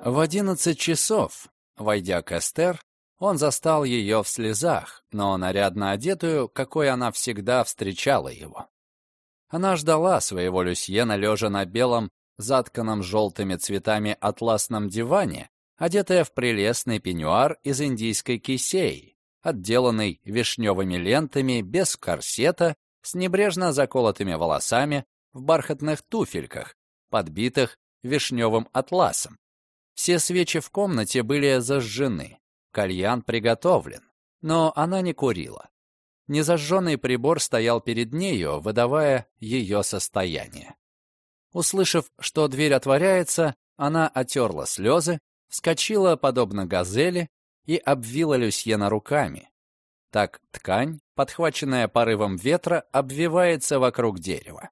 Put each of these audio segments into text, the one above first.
В одиннадцать часов, войдя к Эстер, он застал ее в слезах, но нарядно одетую, какой она всегда встречала его. Она ждала своего Люсьена, лежа на белом, затканном желтыми цветами атласном диване, одетая в прелестный пеньюар из индийской кисеи, отделанный вишневыми лентами, без корсета, с небрежно заколотыми волосами, в бархатных туфельках, подбитых вишневым атласом. Все свечи в комнате были зажжены, кальян приготовлен, но она не курила. Незажженный прибор стоял перед нею, выдавая ее состояние. Услышав, что дверь отворяется, она отерла слезы, вскочила, подобно газели, и обвила Люсьена руками. Так ткань, подхваченная порывом ветра, обвивается вокруг дерева.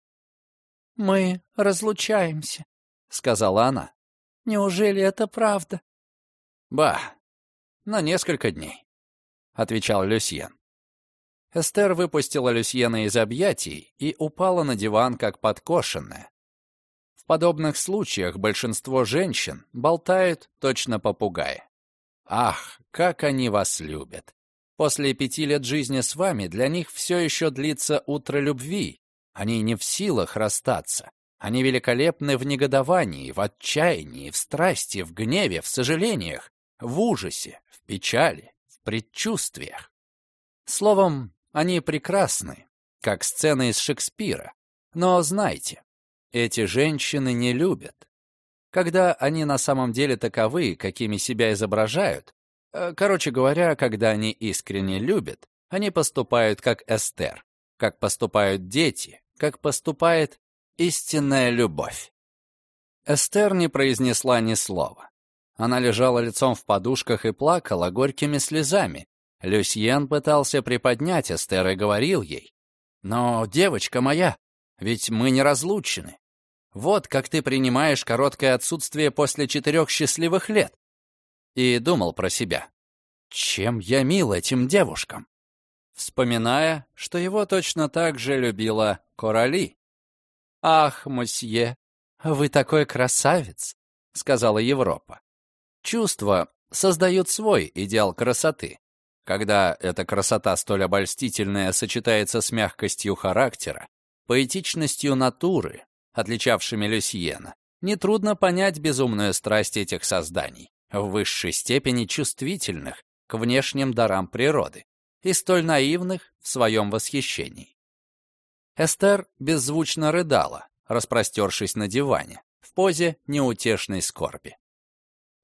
«Мы разлучаемся», — сказала она. «Неужели это правда?» «Ба, на несколько дней», — отвечал Люсьен. Эстер выпустила Люсьена из объятий и упала на диван, как подкошенная. В подобных случаях большинство женщин болтают точно попугаи. Ах, как они вас любят! После пяти лет жизни с вами для них все еще длится утро любви. Они не в силах расстаться. Они великолепны в негодовании, в отчаянии, в страсти, в гневе, в сожалениях, в ужасе, в печали, в предчувствиях. Словом, они прекрасны, как сцена из Шекспира. Но знайте, эти женщины не любят. Когда они на самом деле таковы, какими себя изображают, короче говоря, когда они искренне любят, они поступают как Эстер, как поступают дети, как поступает истинная любовь. Эстер не произнесла ни слова. Она лежала лицом в подушках и плакала горькими слезами. Люсьен пытался приподнять Эстер и говорил ей, «Но, девочка моя, ведь мы не разлучены. Вот как ты принимаешь короткое отсутствие после четырех счастливых лет». И думал про себя, «Чем я мил этим девушкам?» Вспоминая, что его точно так же любила Корали. «Ах, мосье, вы такой красавец», — сказала Европа. Чувства создают свой идеал красоты. Когда эта красота столь обольстительная сочетается с мягкостью характера, поэтичностью натуры, отличавшими Люсьена, нетрудно понять безумную страсть этих созданий, в высшей степени чувствительных к внешним дарам природы и столь наивных в своем восхищении. Эстер беззвучно рыдала, распростершись на диване, в позе неутешной скорби.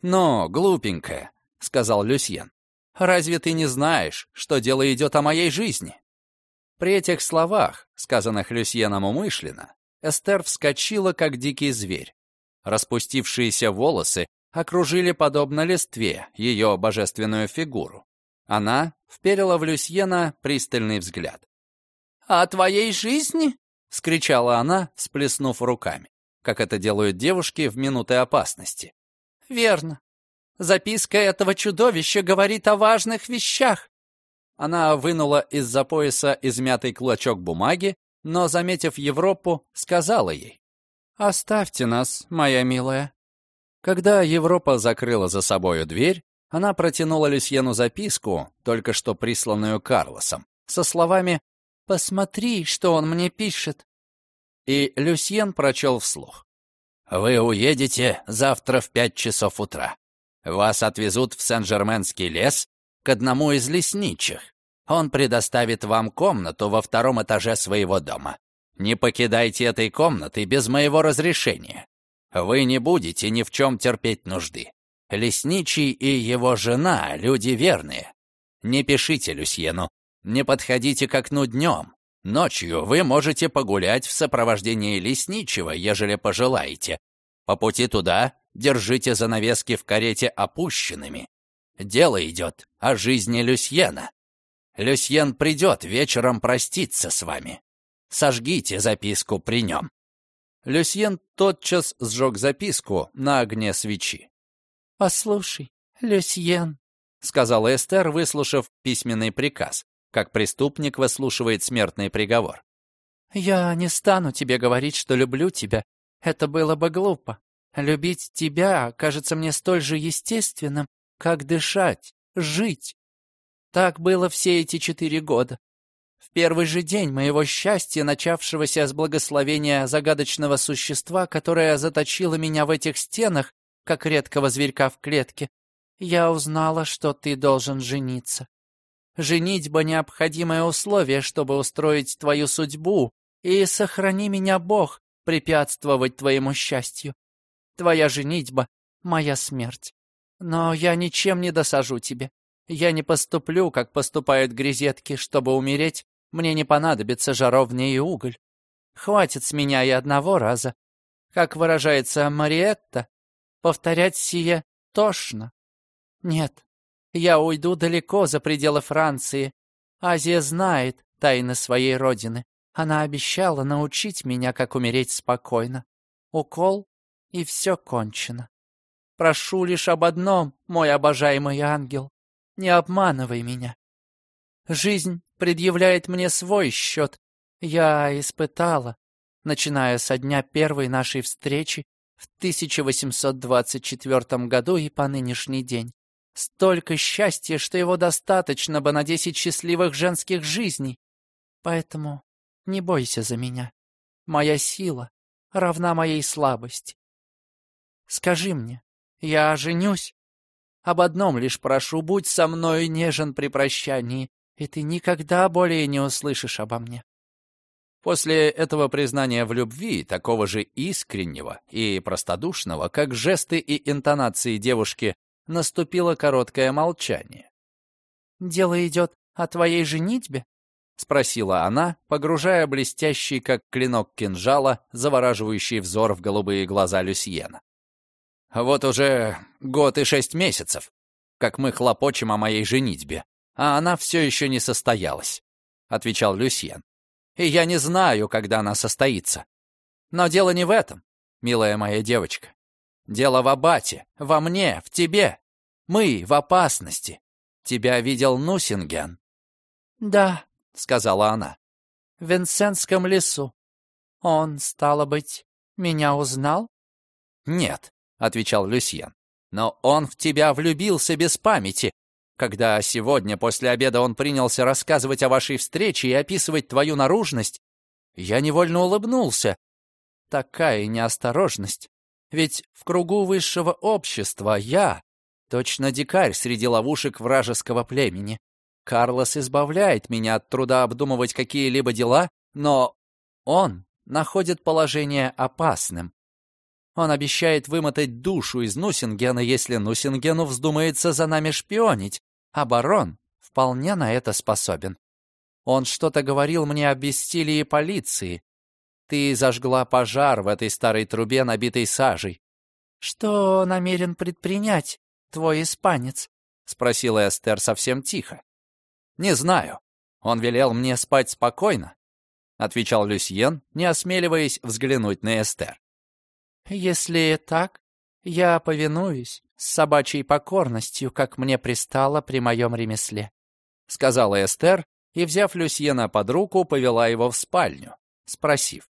«Но, глупенькая», — сказал Люсьен, — «разве ты не знаешь, что дело идет о моей жизни?» При этих словах, сказанных Люсьеном умышленно, Эстер вскочила, как дикий зверь. Распустившиеся волосы окружили, подобно листве, ее божественную фигуру. Она вперила в Люсьена пристальный взгляд. «О твоей жизни?» — скричала она, всплеснув руками, как это делают девушки в минуты опасности. Верно. Записка этого чудовища говорит о важных вещах. Она вынула из-за пояса измятый клочок бумаги, но, заметив Европу, сказала ей. «Оставьте нас, моя милая». Когда Европа закрыла за собою дверь, она протянула Люсьену записку, только что присланную Карлосом, со словами «Посмотри, что он мне пишет». И Люсьен прочел вслух. Вы уедете завтра в пять часов утра. Вас отвезут в Сен-Жерменский лес к одному из лесничих. Он предоставит вам комнату во втором этаже своего дома. Не покидайте этой комнаты без моего разрешения. Вы не будете ни в чем терпеть нужды. Лесничий и его жена — люди верные. Не пишите Люсьену, не подходите к окну днем. Ночью вы можете погулять в сопровождении лесничего, ежели пожелаете. По пути туда держите занавески в карете опущенными. Дело идет о жизни Люсьена. Люсьен придет вечером проститься с вами. Сожгите записку при нем». Люсьен тотчас сжег записку на огне свечи. «Послушай, Люсьен», — сказала Эстер, выслушав письменный приказ как преступник выслушивает смертный приговор. «Я не стану тебе говорить, что люблю тебя. Это было бы глупо. Любить тебя кажется мне столь же естественным, как дышать, жить. Так было все эти четыре года. Первый же день моего счастья, начавшегося с благословения загадочного существа, которое заточило меня в этих стенах, как редкого зверька в клетке, я узнала, что ты должен жениться. Женитьба — необходимое условие, чтобы устроить твою судьбу, и сохрани меня, Бог, препятствовать твоему счастью. Твоя женитьба — моя смерть. Но я ничем не досажу тебе. Я не поступлю, как поступают грезетки, чтобы умереть. Мне не понадобится жаровня и уголь. Хватит с меня и одного раза. Как выражается Мариетта, повторять сие тошно. Нет, я уйду далеко за пределы Франции. Азия знает тайны своей родины. Она обещала научить меня, как умереть спокойно. Укол, и все кончено. Прошу лишь об одном, мой обожаемый ангел. Не обманывай меня. Жизнь предъявляет мне свой счет. Я испытала, начиная со дня первой нашей встречи в 1824 году и по нынешний день. Столько счастья, что его достаточно бы на десять счастливых женских жизней. Поэтому не бойся за меня. Моя сила равна моей слабости. Скажи мне, я женюсь? Об одном лишь прошу, будь со мной нежен при прощании, и ты никогда более не услышишь обо мне. После этого признания в любви, такого же искреннего и простодушного, как жесты и интонации девушки, наступило короткое молчание. «Дело идет о твоей женитьбе?» — спросила она, погружая блестящий, как клинок кинжала, завораживающий взор в голубые глаза Люсьена. «Вот уже год и шесть месяцев, как мы хлопочем о моей женитьбе, а она все еще не состоялась», — отвечал Люсьен. «И я не знаю, когда она состоится. Но дело не в этом, милая моя девочка. Дело в Абате, во мне, в тебе. Мы в опасности. Тебя видел Нусинген?» «Да», — сказала она. «В Винсентском лесу. Он, стало быть, меня узнал?» «Нет», — отвечал Люсьен. «Но он в тебя влюбился без памяти. Когда сегодня после обеда он принялся рассказывать о вашей встрече и описывать твою наружность, я невольно улыбнулся. Такая неосторожность. Ведь в кругу высшего общества я, точно дикарь среди ловушек вражеского племени. Карлос избавляет меня от труда обдумывать какие-либо дела, но он находит положение опасным. Он обещает вымотать душу из Нусингена, если Нусингену вздумается за нами шпионить, а барон вполне на это способен. Он что-то говорил мне о бессилии полиции. Ты зажгла пожар в этой старой трубе, набитой сажей. «Что намерен предпринять твой испанец?» — спросила Эстер совсем тихо. «Не знаю. Он велел мне спать спокойно», — отвечал Люсьен, не осмеливаясь взглянуть на Эстер. «Если так, я повинуюсь с собачьей покорностью, как мне пристало при моем ремесле», — сказала Эстер и, взяв Люсьена под руку, повела его в спальню, спросив.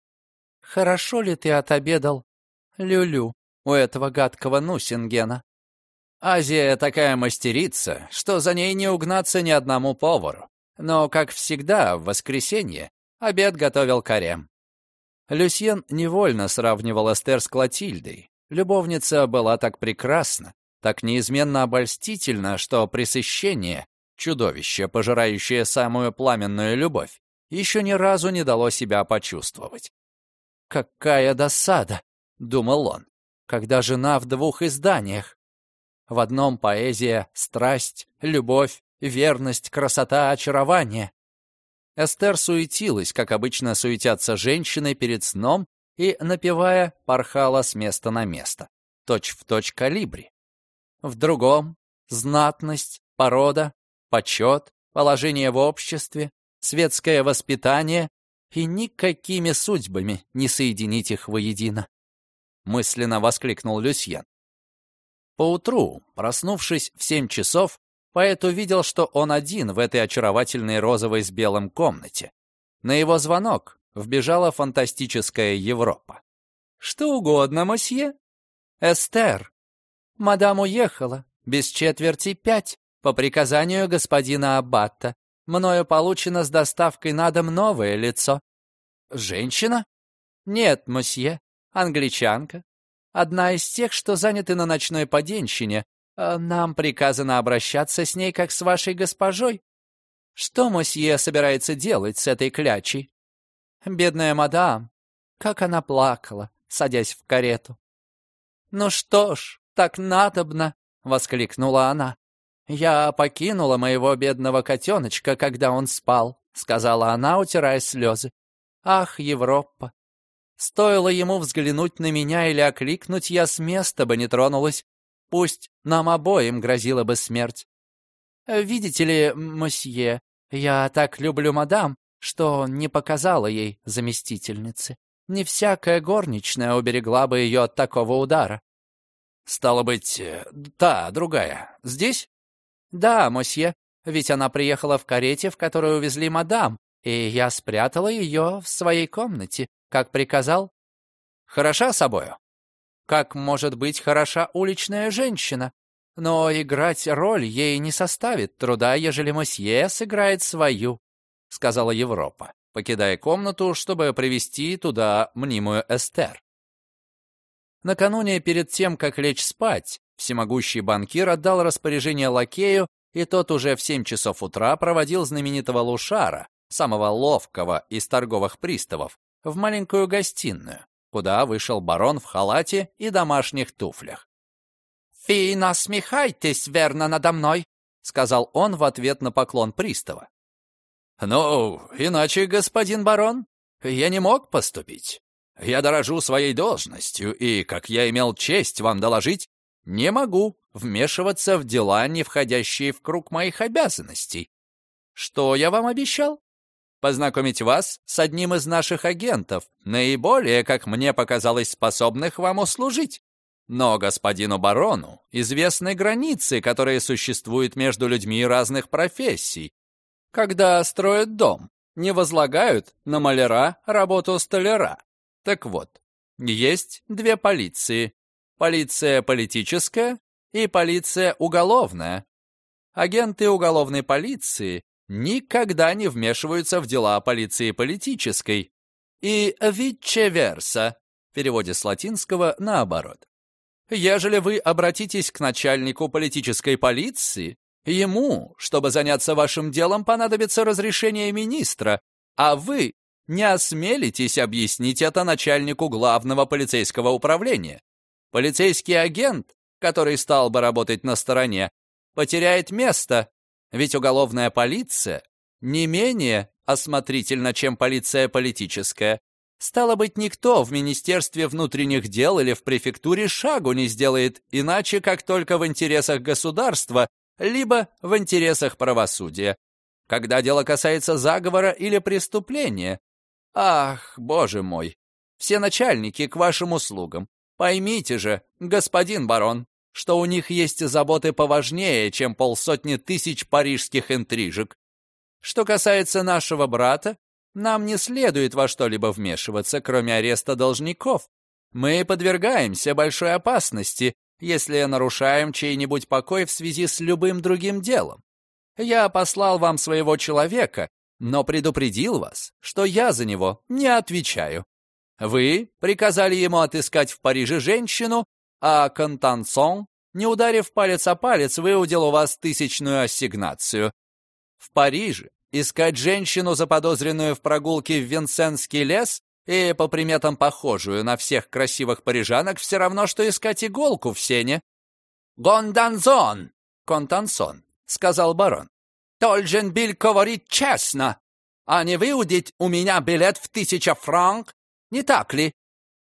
«Хорошо ли ты отобедал, Люлю, у этого гадкого Нусингена?» Азия такая мастерица, что за ней не угнаться ни одному повару. Но, как всегда, в воскресенье обед готовил Карем. Люсьен невольно сравнивал Эстер с Клотильдой. Любовница была так прекрасна, так неизменно обольстительна, что пресыщение, чудовище, пожирающее самую пламенную любовь, еще ни разу не дало себя почувствовать. «Какая досада!» — думал он, когда жена в двух изданиях, в одном поэзия, страсть, любовь, верность, красота, очарование. Эстер суетилась, как обычно суетятся женщины перед сном, и, напевая, порхала с места на место, точь в точь калибри. В другом — знатность, порода, почет, положение в обществе, светское воспитание, и никакими судьбами не соединить их воедино. Мысленно воскликнул Люсьен. Поутру, проснувшись в семь часов, поэт увидел, что он один в этой очаровательной розовой с белым комнате. На его звонок вбежала фантастическая Европа. «Что угодно, мосье?» «Эстер, мадам уехала, без четверти пять, по приказанию господина Аббата. Мною получено с доставкой на дом новое лицо». «Женщина?» «Нет, мосье, англичанка. Одна из тех, что заняты на ночной поденщине. А нам приказано обращаться с ней, как с вашей госпожой. Что мосье собирается делать с этой клячей? Бедная мадам, как она плакала, садясь в карету. «Ну что ж, так надобно!» — воскликнула она. «Я покинула моего бедного котеночка, когда он спал», — сказала она, утирая слезы. «Ах, Европа! Стоило ему взглянуть на меня или окликнуть, я с места бы не тронулась. Пусть нам обоим грозила бы смерть. Видите ли, мосье, я так люблю мадам, что не показала ей заместительницы. Не всякая горничная уберегла бы ее от такого удара. Стало быть, э, та, другая, здесь? Да, мосье, ведь она приехала в карете, в которую увезли мадам, и я спрятала ее в своей комнате, как приказал. Хороша собою? Как может быть хороша уличная женщина? Но играть роль ей не составит труда, ежели мосье сыграет свою, — сказала Европа, покидая комнату, чтобы привести туда мнимую Эстер. Накануне, перед тем, как лечь спать, всемогущий банкир отдал распоряжение лакею, и тот уже в семь часов утра проводил знаменитого Лушара, самого ловкого из торговых приставов, в маленькую гостиную, куда вышел барон в халате и домашних туфлях. «Фи, насмехайтесь, верно, надо мной», — сказал он в ответ на поклон пристава. «Ну, иначе, господин барон, я не мог поступить. Я дорожу своей должностью, и, как я имел честь вам доложить, не могу вмешиваться в дела, не входящие в круг моих обязанностей. Что я вам обещал? Познакомить вас с одним из наших агентов, наиболее, как мне показалось, способных вам услужить. Но господину барону известны границы, которые существуют между людьми разных профессий. Когда строят дом, не возлагают на маляра работу столяра. Так вот, есть две полиции. Полиция политическая и полиция уголовная. Агенты уголовной полиции никогда не вмешиваются в дела полиции политической. И vice-versa, в переводе с латинского наоборот. Ежели вы обратитесь к начальнику политической полиции, ему, чтобы заняться вашим делом, понадобится разрешение министра, а вы не осмелитесь объяснить это начальнику главного полицейского управления. Полицейский агент, который стал бы работать на стороне, потеряет место, ведь уголовная полиция не менее осмотрительна, чем полиция политическая. Стало быть, никто в Министерстве внутренних дел или в префектуре шагу не сделает иначе, как только в интересах государства, либо в интересах правосудия. Когда дело касается заговора или преступления. Ах, боже мой, все начальники к вашим услугам. Поймите же, господин барон, что у них есть заботы поважнее, чем полсотни тысяч парижских интрижек. Что касается нашего брата, нам не следует во что-либо вмешиваться, кроме ареста должников. Мы подвергаемся большой опасности, если нарушаем чей-нибудь покой в связи с любым другим делом. Я послал вам своего человека, но предупредил вас, что я за него не отвечаю. Вы приказали ему отыскать в Париже женщину, а Контансон, не ударив палец о палец, выудил у вас тысячную ассигнацию. В Париже искать женщину, заподозренную в прогулке в Винсенский лес, и по приметам похожую на всех красивых парижанок, все равно, что искать иголку в сене. «Гонданзон!» «Контансон», — сказал барон. «Должен был говорить честно, а не выудить у меня билет в тысяча франк, не так ли?»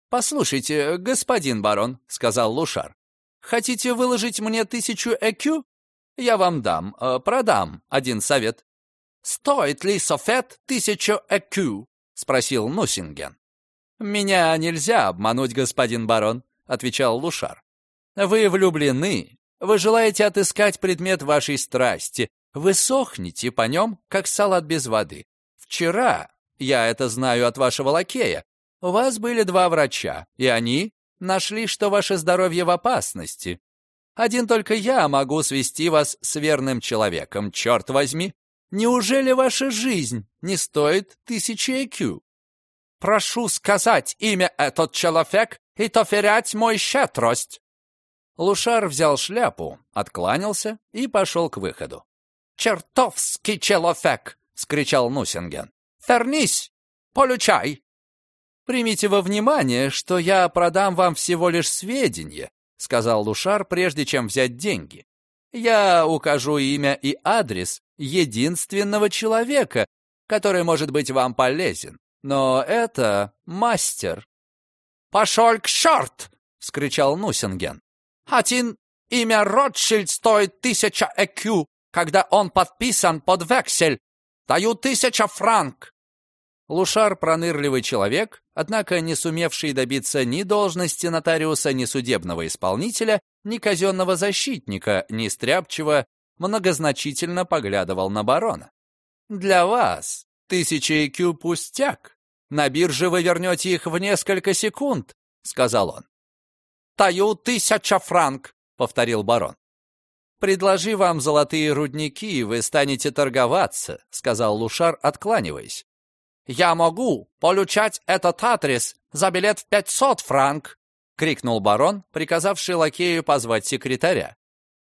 «Послушайте, господин барон», — сказал Лушар, «хотите выложить мне тысячу экю? Я вам дам, э, продам один совет. «Стоит ли софет тысячу экю?» — спросил Нусинген. «Меня нельзя обмануть, господин барон», — отвечал Лушар. «Вы влюблены, вы желаете отыскать предмет вашей страсти, вы сохнете по нем, как салат без воды. Вчера я это знаю от вашего лакея. У вас были два врача, и они нашли, что ваше здоровье в опасности. Один только я могу свести вас с верным человеком, черт возьми. Неужели ваша жизнь не стоит тысячи IQ? Прошу сказать имя этот человек и тоферять мой щедрость. Лушар взял шляпу, откланялся и пошел к выходу. «Чертовский человек!» — скричал Нусинген. «Вернись! Получай!» «Примите во внимание, что я продам вам всего лишь сведения», — сказал Лушар, прежде чем взять деньги. «Я укажу имя и адрес единственного человека, который может быть вам полезен. Но это мастер». «Пошел к шорт!» — вскричал Нусинген. «Один имя Ротшильд стоит тысяча ЭКЮ, когда он подписан под вексель. Даю тысяча франк. Лушар — пронырливый человек, однако не сумевший добиться ни должности нотариуса, ни судебного исполнителя, ни казенного защитника, ни стряпчего, многозначительно поглядывал на барона. «Для вас тысяча IQ пустяк. На бирже вы вернете их в несколько секунд», — сказал он. «Таю тысяча франк», — повторил барон. «Предложи вам золотые рудники, вы станете торговаться», — сказал Лушар, откланиваясь. «Я могу получать этот адрес за билет в 500 франк!» — крикнул барон, приказавший лакею позвать секретаря.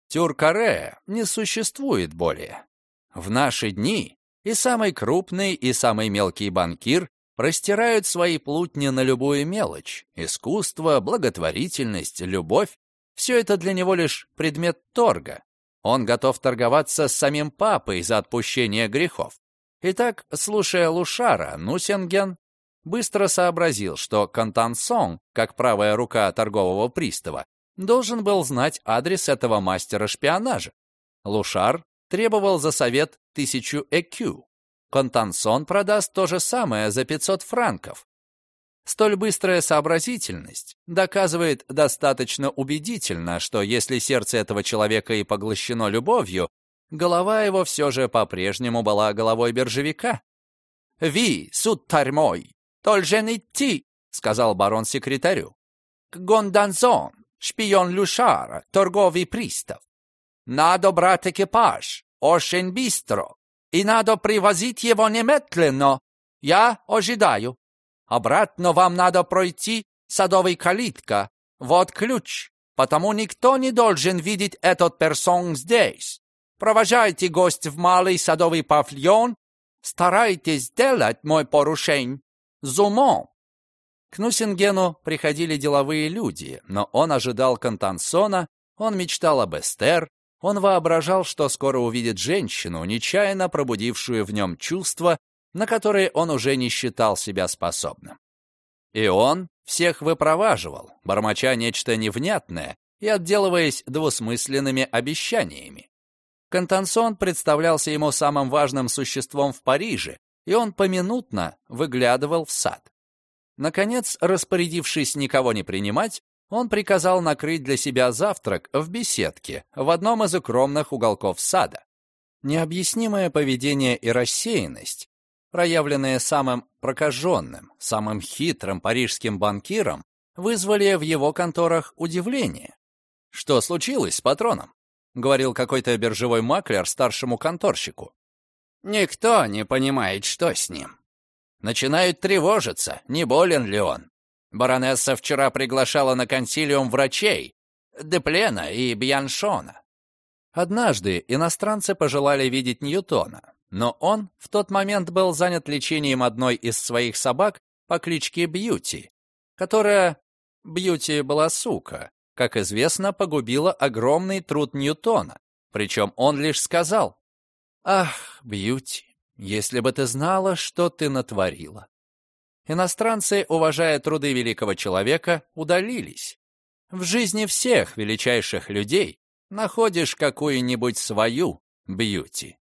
Тюркаре не существует более. В наши дни и самый крупный, и самый мелкий банкир простирают свои плутни на любую мелочь. Искусство, благотворительность, любовь — все это для него лишь предмет торга. Он готов торговаться с самим папой за отпущение грехов. Итак, слушая Лушара, Нусенген быстро сообразил, что Кантансон, как правая рука торгового пристава, должен был знать адрес этого мастера шпионажа. Лушар требовал за совет тысячу ЭКЮ. Контансон продаст то же самое за 500 франков. Столь быстрая сообразительность доказывает достаточно убедительно, что если сердце этого человека и поглощено любовью, Голова его все же по-прежнему была головой биржевика. «Ви, сударь мой, должен идти», — сказал барон секретарю. «К Гонданзон, шпион Люшара, торговый пристав. Надо брать экипаж, очень быстро, и надо привозить его немедленно. Я ожидаю. Обратно вам надо пройти садовый калитка. Вот ключ, потому никто не должен видеть этот персон здесь. Провожайте гость в малый садовый павильон. Старайтесь сделать мой порушень с умом. К Нусингену приходили деловые люди, но он ожидал Контансона, он мечтал об Эстер, он воображал, что скоро увидит женщину, нечаянно пробудившую в нем чувства, на которые он уже не считал себя способным. И он всех выпроваживал, бормоча нечто невнятное и отделываясь двусмысленными обещаниями. Контансон представлялся ему самым важным существом в Париже, и он поминутно выглядывал в сад. Наконец, распорядившись никого не принимать, он приказал накрыть для себя завтрак в беседке в одном из укромных уголков сада. Необъяснимое поведение и рассеянность, проявленные самым прокаженным, самым хитрым парижским банкиром, вызвали в его конторах удивление. Что случилось с патроном? говорил какой-то биржевой маклер старшему конторщику. Никто не понимает, что с ним. Начинают тревожиться, не болен ли он. Баронесса вчера приглашала на консилиум врачей, Деплена и Бьяншона. Однажды иностранцы пожелали видеть Ньютона, но он в тот момент был занят лечением одной из своих собак по кличке Бьюти, которая... Бьюти была сука, как известно, погубила огромный труд Ньютона. Причем он лишь сказал, «Ах, Бьюти, если бы ты знала, что ты натворила». Иностранцы, уважая труды великого человека, удалились. В жизни всех величайших людей находишь какую-нибудь свою Бьюти.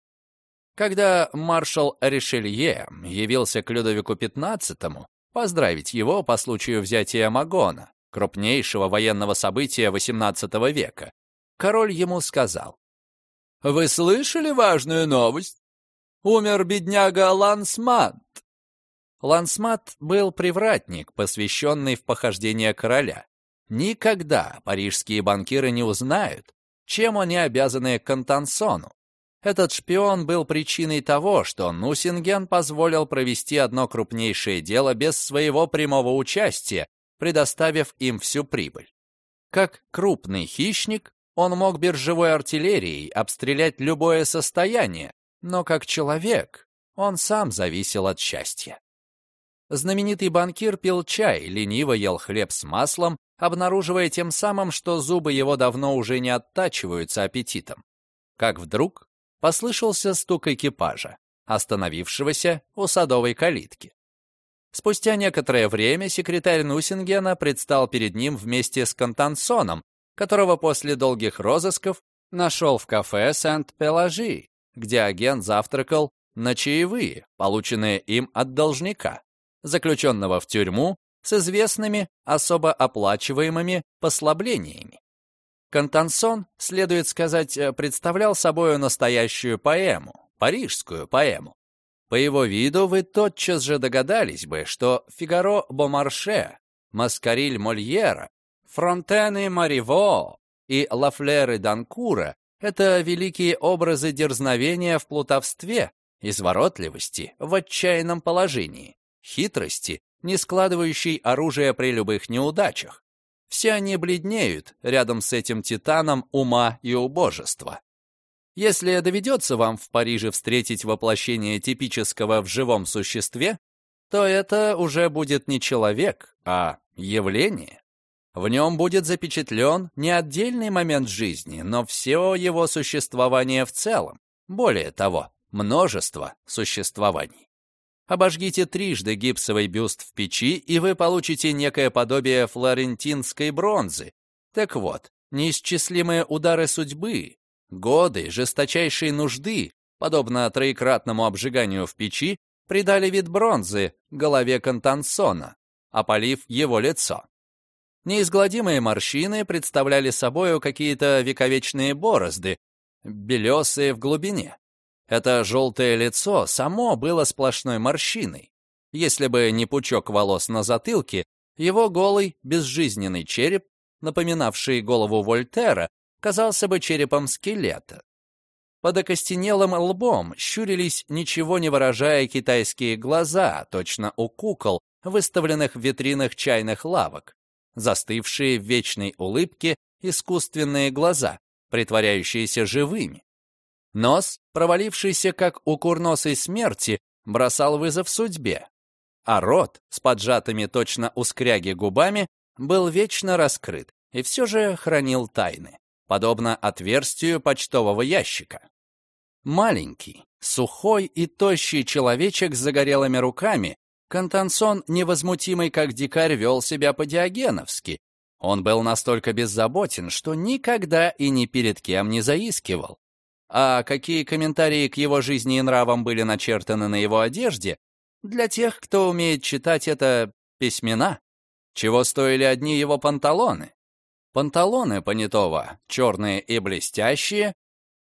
Когда маршал Ришелье явился к Людовику XV поздравить его по случаю взятия Магона, крупнейшего военного события XVIII века, король ему сказал, «Вы слышали важную новость? Умер бедняга Лансмант. Лансмат был привратник, посвященный в похождение короля. Никогда парижские банкиры не узнают, чем они обязаны Контансону. Этот шпион был причиной того, что Нусинген позволил провести одно крупнейшее дело без своего прямого участия, предоставив им всю прибыль. Как крупный хищник, он мог биржевой артиллерией обстрелять любое состояние, но как человек он сам зависел от счастья. Знаменитый банкир пил чай, лениво ел хлеб с маслом, обнаруживая тем самым, что зубы его давно уже не оттачиваются аппетитом. Как вдруг послышался стук экипажа, остановившегося у садовой калитки. Спустя некоторое время секретарь Нусингена предстал перед ним вместе с Контансоном, которого после долгих розысков нашел в кафе Сент-Пеложи, где агент завтракал на чаевые, полученные им от должника, заключенного в тюрьму с известными особо оплачиваемыми послаблениями. Контансон, следует сказать, э, представлял собою настоящую поэму, парижскую поэму. По его виду вы тотчас же догадались бы, что Фигаро Бомарше, Маскариль Мольера, Фронтены Мариво и Лафлеры Данкура — это великие образы дерзновения в плутовстве, изворотливости в отчаянном положении, хитрости, не складывающей оружие при любых неудачах, все они бледнеют рядом с этим титаном ума и убожества. Если доведется вам в Париже встретить воплощение типического в живом существе, то это уже будет не человек, а явление. В нем будет запечатлен не отдельный момент жизни, но все его существование в целом. Более того, множество существований. Обожгите трижды гипсовый бюст в печи, и вы получите некое подобие флорентинской бронзы. Так вот, неисчислимые удары судьбы, годы жесточайшей нужды, подобно троекратному обжиганию в печи, придали вид бронзы голове Контансона, опалив его лицо. Неизгладимые морщины представляли собою какие-то вековечные борозды, белесые в глубине. Это желтое лицо само было сплошной морщиной. Если бы не пучок волос на затылке, его голый, безжизненный череп, напоминавший голову Вольтера, казался бы черепом скелета. Под окостенелым лбом щурились, ничего не выражая китайские глаза, точно у кукол, выставленных в витринах чайных лавок, застывшие в вечной улыбке искусственные глаза, притворяющиеся живыми. Нос, провалившийся как у курносой смерти, бросал вызов судьбе, а рот с поджатыми точно у скряги губами был вечно раскрыт и все же хранил тайны, подобно отверстию почтового ящика. Маленький, сухой и тощий человечек с загорелыми руками, Контансон, невозмутимый как дикарь, вел себя по-диогеновски. Он был настолько беззаботен, что никогда и ни перед кем не заискивал. А какие комментарии к его жизни и нравам были начертаны на его одежде, для тех, кто умеет читать это письмена, чего стоили одни его панталоны. Панталоны понятого, черные и блестящие,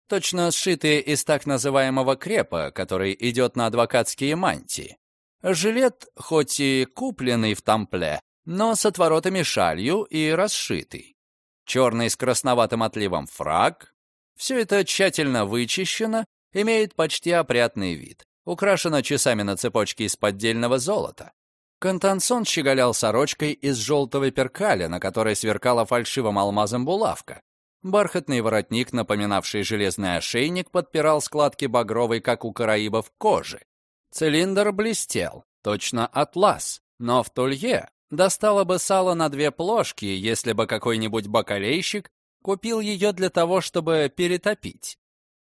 точно сшитые из так называемого крепа, который идет на адвокатские мантии. Жилет, хоть и купленный в тампле, но с отворотами шалью и расшитый. Черный с красноватым отливом фраг, все это тщательно вычищено, имеет почти опрятный вид, украшено часами на цепочке из поддельного золота. Контансон щеголял сорочкой из желтого перкаля, на которой сверкала фальшивым алмазом булавка. Бархатный воротник, напоминавший железный ошейник, подпирал складки багровой, как у караибов, кожи. Цилиндр блестел, точно атлас, но в тулье достало бы сало на две плошки, если бы какой-нибудь бакалейщик Купил ее для того, чтобы перетопить.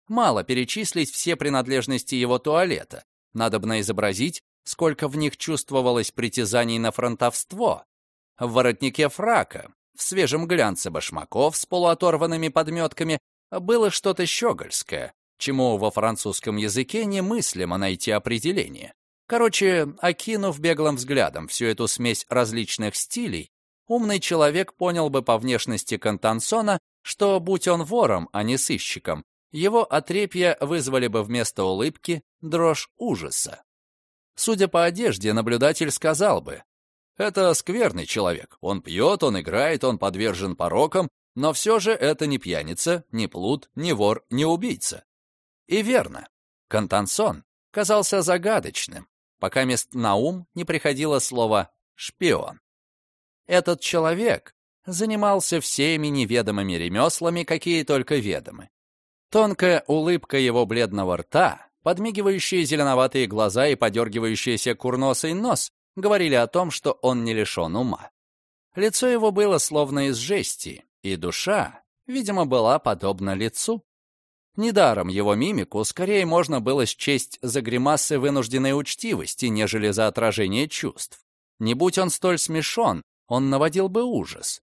Мало перечислить все принадлежности его туалета. Надобно изобразить, сколько в них чувствовалось притязаний на фронтовство. В воротнике фрака, в свежем глянце башмаков с полуоторванными подметками было что-то щегольское, чему во французском языке немыслимо найти определение. Короче, окинув беглым взглядом всю эту смесь различных стилей, умный человек понял бы по внешности Контансона, что, будь он вором, а не сыщиком, его отрепья вызвали бы вместо улыбки дрожь ужаса. Судя по одежде, наблюдатель сказал бы, это скверный человек. Он пьет, он играет, он подвержен порокам, но все же это не пьяница, не плут, не вор, не убийца. И верно. Контансон казался загадочным, пока мест на ум не приходило слово «шпион». Этот человек занимался всеми неведомыми ремеслами, какие только ведомы. Тонкая улыбка его бледного рта, подмигивающие зеленоватые глаза и подергивающийся курносый нос говорили о том, что он не лишен ума. Лицо его было словно из жести, и душа, видимо, была подобна лицу. Недаром его мимику скорее можно было счесть за гримасы вынужденной учтивости, нежели за отражение чувств. Не будь он столь смешон, он наводил бы ужас.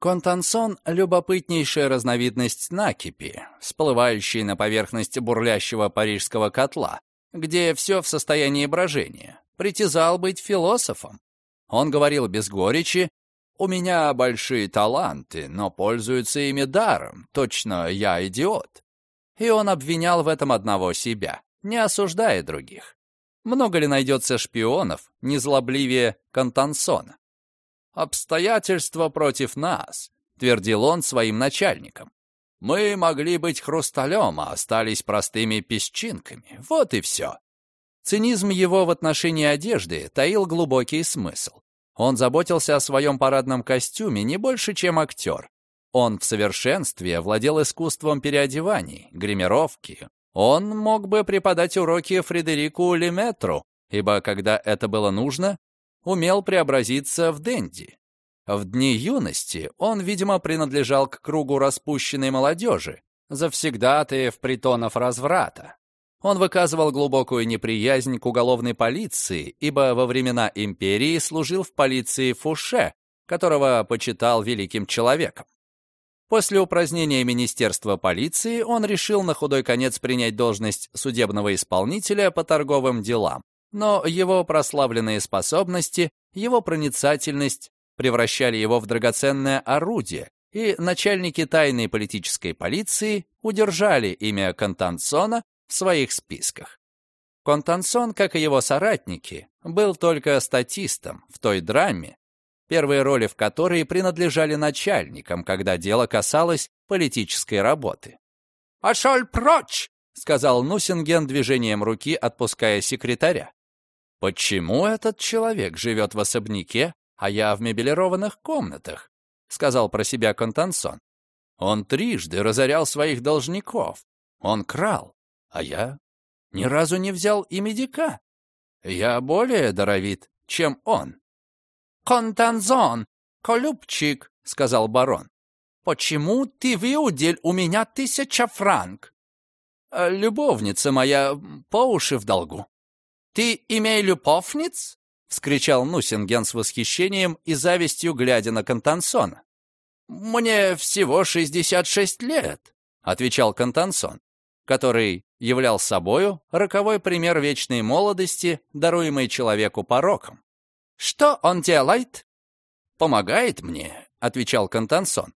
Контансон — любопытнейшая разновидность накипи, всплывающей на поверхность бурлящего парижского котла, где все в состоянии брожения, притязал быть философом. Он говорил без горечи, «У меня большие таланты, но пользуются ими даром, точно я идиот». И он обвинял в этом одного себя, не осуждая других. Много ли найдется шпионов, незлобливее Контансона? «Обстоятельства против нас», — твердил он своим начальникам. «Мы могли быть хрусталем, а остались простыми песчинками. Вот и все». Цинизм его в отношении одежды таил глубокий смысл. Он заботился о своем парадном костюме не больше, чем актер. Он в совершенстве владел искусством переодеваний, гримировки. Он мог бы преподать уроки Фредерику Леметру, ибо когда это было нужно, умел преобразиться в денди. В дни юности он, видимо, принадлежал к кругу распущенной молодежи, завсегдатаев притонов разврата. Он выказывал глубокую неприязнь к уголовной полиции, ибо во времена империи служил в полиции Фуше, которого почитал великим человеком. После упразднения Министерства полиции он решил на худой конец принять должность судебного исполнителя по торговым делам, но его прославленные способности, его проницательность превращали его в драгоценное орудие, и начальники тайной политической полиции удержали имя Контансона в своих списках. Контансон, как и его соратники, был только статистом в той драме, первые роли в которой принадлежали начальникам, когда дело касалось политической работы. «Пошел прочь!» — сказал Нусинген движением руки, отпуская секретаря. «Почему этот человек живет в особняке, а я в мебелированных комнатах?» — сказал про себя Контансон. «Он трижды разорял своих должников. Он крал, а я ни разу не взял и медика. Я более даровит, чем он». «Контанзон, колюбчик», — сказал барон. «Почему ты выудил у меня тысяча франк?» «Любовница моя по уши в долгу», «Ты имей любовниц?» — вскричал Нусинген с восхищением и завистью, глядя на Контансона. «Мне всего шестьдесят шесть лет», — отвечал Контансон, который являл собою роковой пример вечной молодости, даруемой человеку пороком. «Что он делает?» «Помогает мне», — отвечал Контансон.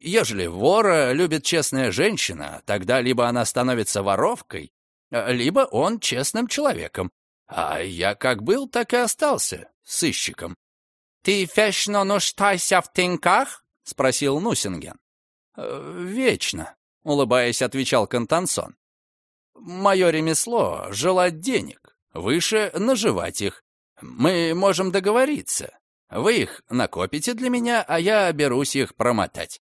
«Ежели вора любит честная женщина, тогда либо она становится воровкой, либо он честным человеком, а я как был, так и остался сыщиком. «Ты вечно нуждаешься в тынках?» — спросил Нусинген. «Э, «Вечно», — улыбаясь, отвечал Контансон. «Мое ремесло — желать денег, выше — наживать их. Мы можем договориться. Вы их накопите для меня, а я берусь их промотать.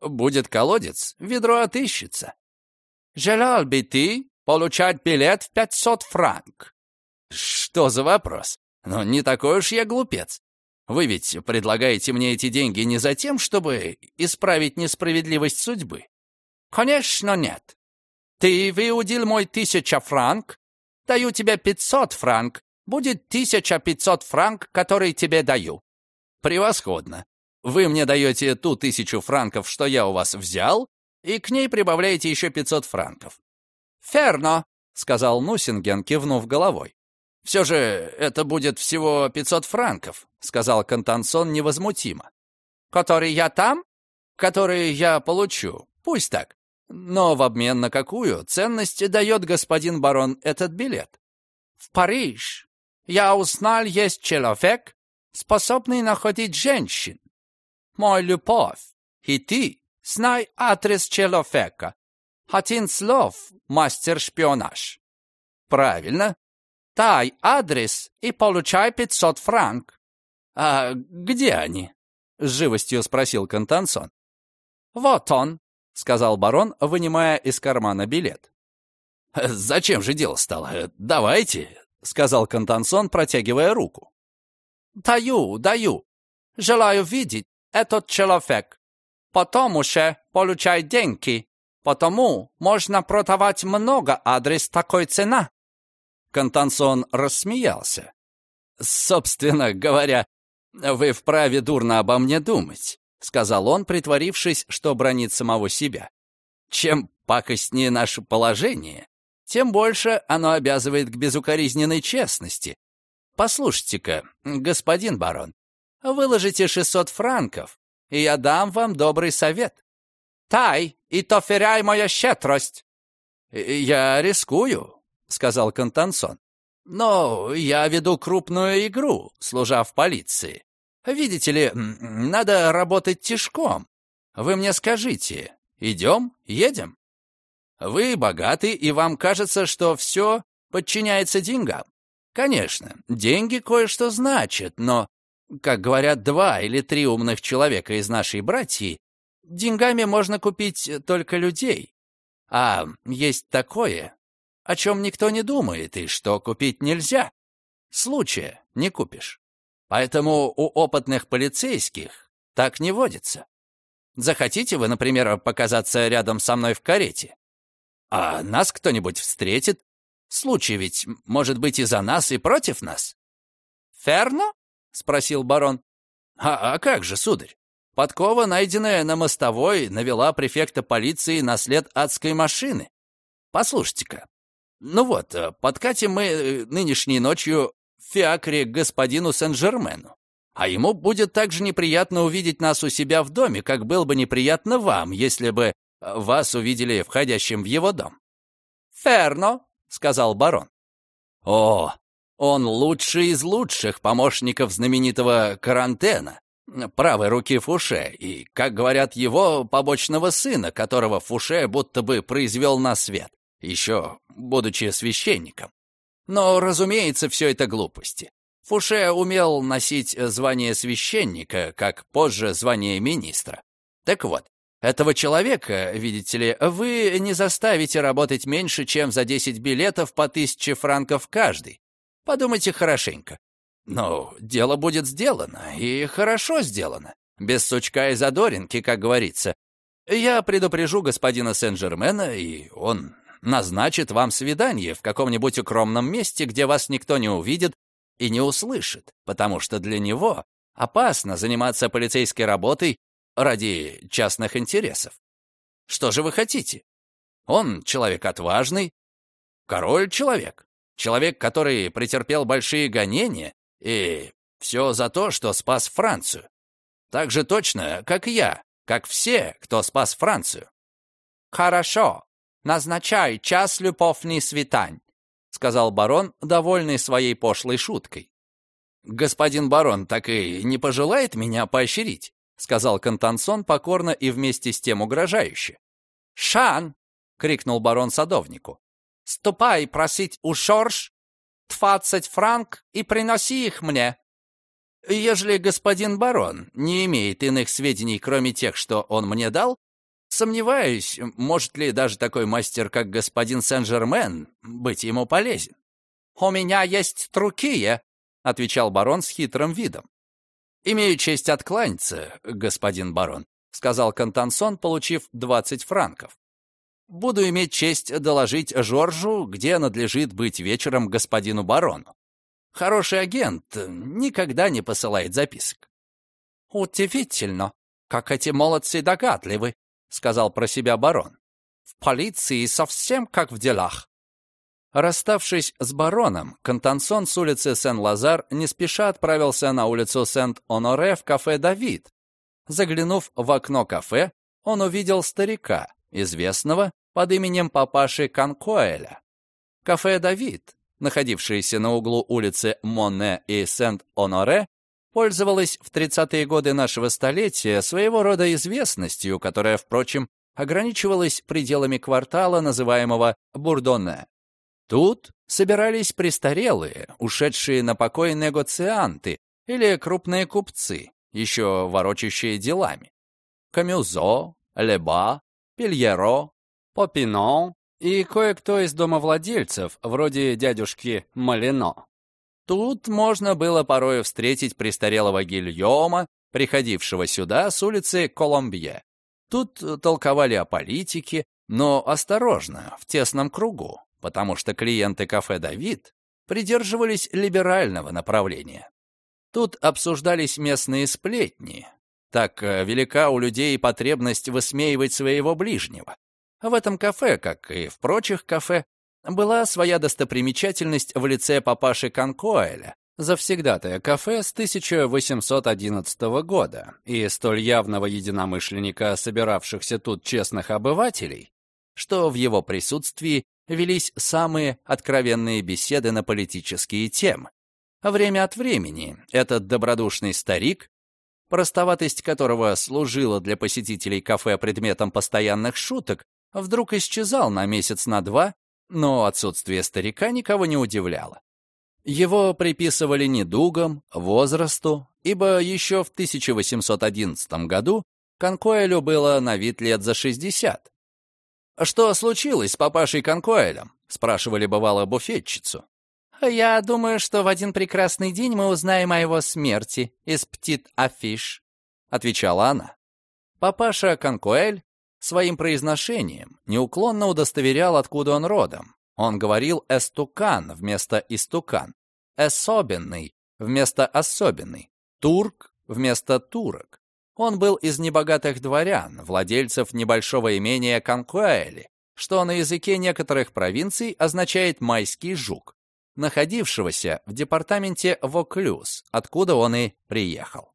Будет колодец, ведро отыщется. Желал бы ты получать билет в пятьсот франк?» Что за вопрос? Ну, не такой уж я глупец. Вы ведь предлагаете мне эти деньги не за тем, чтобы исправить несправедливость судьбы? Конечно, нет. Ты выудил мой тысяча франк, даю тебе пятьсот франк, будет тысяча пятьсот франк, который тебе даю. Превосходно. Вы мне даете ту тысячу франков, что я у вас взял, и к ней прибавляете еще пятьсот франков. «Ферно», — сказал Нусинген, кивнув головой. «Все же это будет всего 500 франков», — сказал Контансон невозмутимо. «Который я там? Которые я получу. Пусть так. Но в обмен на какую ценность дает господин барон этот билет?» «В Париж. Я узнал, есть человек, способный находить женщин. Мой любовь, и ты знай адрес человека. Один слов, мастер-шпионаж. Правильно. Дай адрес и получай 500 франк. А где они? С живостью спросил Контансон. Вот он, сказал барон, вынимая из кармана билет. «Зачем же дело стало? Давайте», — сказал Контансон, протягивая руку. «Даю, даю. Желаю видеть этот человек. Потом уже получай деньги. Потому можно продавать много адрес такой цена». Контансон рассмеялся. «Собственно говоря, вы вправе дурно обо мне думать», — сказал он, притворившись, что бронит самого себя. «Чем пакостнее наше положение, тем больше оно обязывает к безукоризненной честности. Послушайте-ка, господин барон, выложите 600 франков, и я дам вам добрый совет. Тай, и то феряй моя щедрость. Я рискую, сказал Контансон. Но я веду крупную игру, служа в полиции. Видите ли, надо работать тишком. Вы мне скажите, идем, едем? Вы богаты, и вам кажется, что все подчиняется деньгам. Конечно, деньги кое-что значат, но, как говорят два или три умных человека из нашей братьи, деньгами можно купить только людей. А есть такое, о чем никто не думает, и что купить нельзя. Случая не купишь. Поэтому у опытных полицейских так не водится. Захотите вы, например, показаться рядом со мной в карете? А нас кто-нибудь встретит? Случай ведь может быть и за нас, и против нас. «Ферно?» — спросил барон. А, «А как же, сударь? Подкова, найденная на мостовой, навела префекта полиции на след адской машины. Послушайте-ка. Ну вот, э, подкатим мы э, нынешней ночью в фиакре к господину Сен-Жермену. А ему будет так же неприятно увидеть нас у себя в доме, как было бы неприятно вам, если бы вас увидели входящим в его дом». «Ферно», — сказал барон. «О, он лучший из лучших помощников знаменитого Карантена, правой руки Фуше, и, как говорят, его побочного сына, которого Фуше будто бы произвел на свет, еще будучи священником. Но, разумеется, все это глупости. Фуше умел носить звание священника, как позже звание министра. Так вот, этого человека, видите ли, вы не заставите работать меньше, чем за 10 билетов по 1000 франков каждый. Подумайте хорошенько. Ну, дело будет сделано, и хорошо сделано. Без сучка и задоринки, как говорится. Я предупрежу господина Сен-Жермена, и он назначит вам свидание в каком-нибудь укромном месте, где вас никто не увидит и не услышит, потому что для него опасно заниматься полицейской работой ради частных интересов. Что же вы хотите? Он человек отважный, король человек, человек, который претерпел большие гонения, и все за то, что спас Францию. Так же точно, как я, как все, кто спас Францию. «Хорошо, назначай час любовный свитань», — сказал барон, довольный своей пошлой шуткой. «Господин барон так и не пожелает меня поощрить?» — сказал Контансон покорно и вместе с тем угрожающе. «Шан!» — крикнул барон садовнику. «Ступай просить у Шорш двадцать франк и приноси их мне». «Ежели господин барон не имеет иных сведений, кроме тех, что он мне дал, сомневаюсь, может ли даже такой мастер, как господин Сен-Жермен, быть ему полезен». «У меня есть другие», — отвечал барон с хитрым видом. «Имею честь откланяться, господин барон», — сказал Контансон, получив 20 франков. «Буду иметь честь доложить Жоржу, где надлежит быть вечером господину барону. Хороший агент никогда не посылает записок». «Удивительно, как эти молодцы догадливы», — сказал про себя барон. «В полиции совсем как в делах. Расставшись с бароном, Контансон с улицы Сен-Лазар не спеша отправился на улицу Сент-Оноре в кафе «Давид». Заглянув в окно кафе, он увидел старика, известного под именем папаши Канкоэля. Кафе «Давид» находившееся на углу улицы Монне и Сент-Оноре, пользовалось в 30-е годы нашего столетия своего рода известностью, которая, впрочем, ограничивалась пределами квартала, называемого Бурдоне. Тут собирались престарелые, ушедшие на покой негоцианты или крупные купцы, еще ворочащие делами. Камюзо, Леба, Пельеро, Попино и кое-кто из домовладельцев, вроде дядюшки Малино. Тут можно было порою встретить престарелого Гильома, приходившего сюда с улицы Коломбье. Тут толковали о политике, но осторожно, в тесном кругу, потому что клиенты кафе «Давид» придерживались либерального направления. Тут обсуждались местные сплетни. Так э, велика у людей потребность высмеивать своего ближнего. В этом кафе, как и в прочих кафе, была своя достопримечательность в лице папаши Конкоэля, завсегдатая кафе с 1811 года и столь явного единомышленника собиравшихся тут честных обывателей, что в его присутствии велись самые откровенные беседы на политические темы. Время от времени этот добродушный старик, простоватость которого служила для посетителей кафе предметом постоянных шуток, вдруг исчезал на месяц на два, но отсутствие старика никого не удивляло. Его приписывали недугам, возрасту, ибо еще в 1811 году Конкоэлю было на вид лет за 60. «Что случилось с папашей Конкоэлем?» — спрашивали бывало буфетчицу. «Я думаю, что в один прекрасный день мы узнаем о его смерти из птит-афиш», — отвечала она. Папаша Конкуэль своим произношением неуклонно удостоверял, откуда он родом. Он говорил «эстукан» вместо «истукан», «особенный» вместо «особенный», «турк» вместо «турок». Он был из небогатых дворян, владельцев небольшого имения Конкуэли, что на языке некоторых провинций означает «майский жук», находившегося в департаменте Воклюз, откуда он и приехал.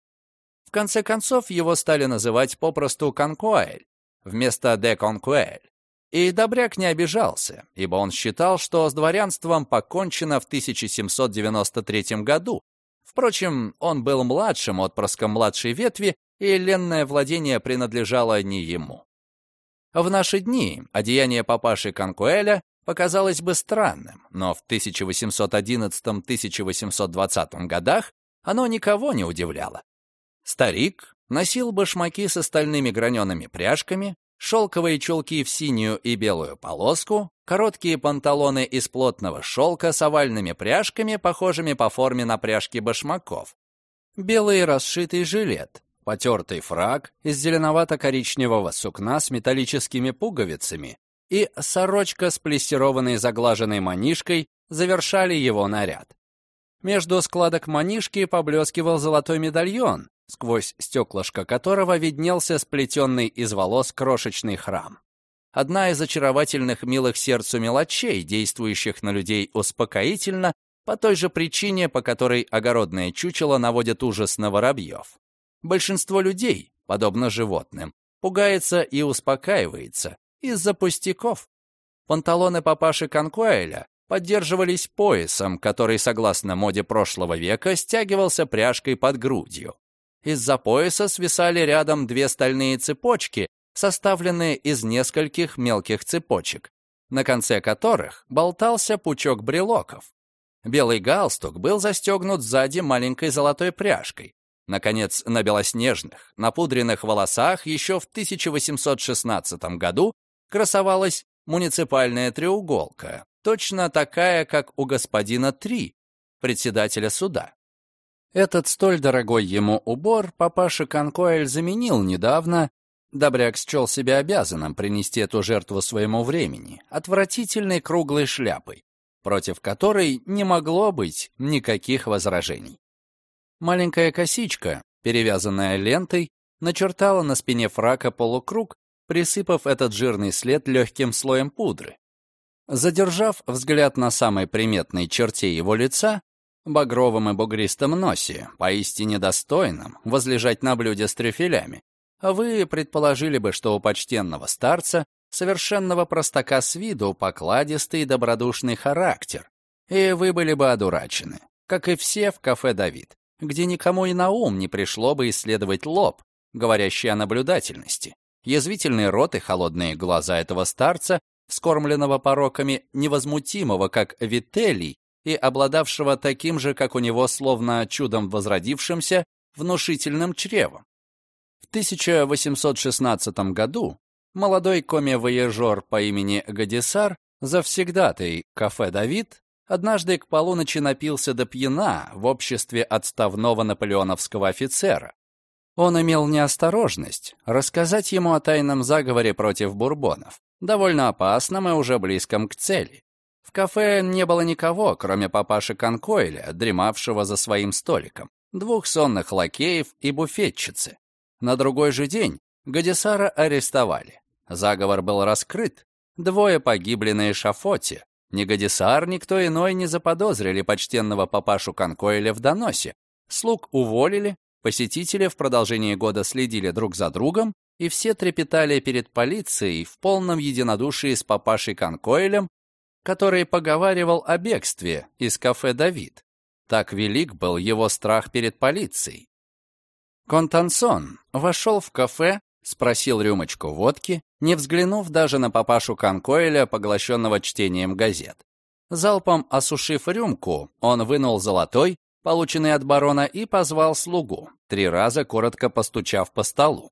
В конце концов, его стали называть попросту Конкуэль вместо де Конкуэль. И Добряк не обижался, ибо он считал, что с дворянством покончено в 1793 году. Впрочем, он был младшим отпрыском младшей ветви, и ленное владение принадлежало не ему. В наши дни одеяние папаши Конкуэля показалось бы странным, но в 1811-1820 годах оно никого не удивляло. Старик носил башмаки с остальными гранеными пряжками, шелковые чулки в синюю и белую полоску, короткие панталоны из плотного шелка с овальными пряжками, похожими по форме на пряжки башмаков, белый расшитый жилет, потертый фраг из зеленовато-коричневого сукна с металлическими пуговицами и сорочка с плессированной заглаженной манишкой завершали его наряд. Между складок манишки поблескивал золотой медальон, сквозь стеклышко которого виднелся сплетенный из волос крошечный храм. Одна из очаровательных милых сердцу мелочей, действующих на людей успокоительно, по той же причине, по которой огородное чучело наводит ужас на воробьев. Большинство людей, подобно животным, пугается и успокаивается, из-за пустяков. Панталоны папаши Конкуэля поддерживались поясом, который, согласно моде прошлого века, стягивался пряжкой под грудью. Из-за пояса свисали рядом две стальные цепочки, составленные из нескольких мелких цепочек, на конце которых болтался пучок брелоков. Белый галстук был застегнут сзади маленькой золотой пряжкой. Наконец, на белоснежных, напудренных волосах еще в 1816 году красовалась муниципальная треуголка, точно такая, как у господина Три, председателя суда. Этот столь дорогой ему убор папаша Конкоэль заменил недавно. Добряк счел себя обязанным принести эту жертву своему времени, отвратительной круглой шляпой, против которой не могло быть никаких возражений. Маленькая косичка, перевязанная лентой, начертала на спине фрака полукруг присыпав этот жирный след легким слоем пудры. Задержав взгляд на самой приметной черте его лица, багровом и бугристом носе, поистине достойном возлежать на блюде с трюфелями, вы предположили бы, что у почтенного старца, совершенного простака с виду, покладистый и добродушный характер, и вы были бы одурачены, как и все в кафе «Давид», где никому и на ум не пришло бы исследовать лоб, говорящий о наблюдательности, язвительный рот и холодные глаза этого старца, вскормленного пороками, невозмутимого, как Вителий, и обладавшего таким же, как у него, словно чудом возродившимся, внушительным чревом. В 1816 году молодой коми-вояжер по имени Гадисар, завсегдатый кафе «Давид», однажды к полуночи напился до пьяна в обществе отставного наполеоновского офицера. Он имел неосторожность рассказать ему о тайном заговоре против бурбонов, довольно опасном и уже близком к цели. В кафе не было никого, кроме папаши Конкойля, дремавшего за своим столиком, двух сонных лакеев и буфетчицы. На другой же день Гадисара арестовали. Заговор был раскрыт. Двое погибли на эшафоте. Ни Гадисар, никто иной не заподозрили почтенного папашу Конкойля в доносе. Слуг уволили, посетители в продолжении года следили друг за другом, и все трепетали перед полицией в полном единодушии с папашей Конкойлем, который поговаривал о бегстве из кафе «Давид». Так велик был его страх перед полицией. Контансон вошел в кафе, спросил рюмочку водки, не взглянув даже на папашу Конкоэля, поглощенного чтением газет. Залпом осушив рюмку, он вынул золотой, полученный от барона, и позвал слугу, три раза коротко постучав по столу.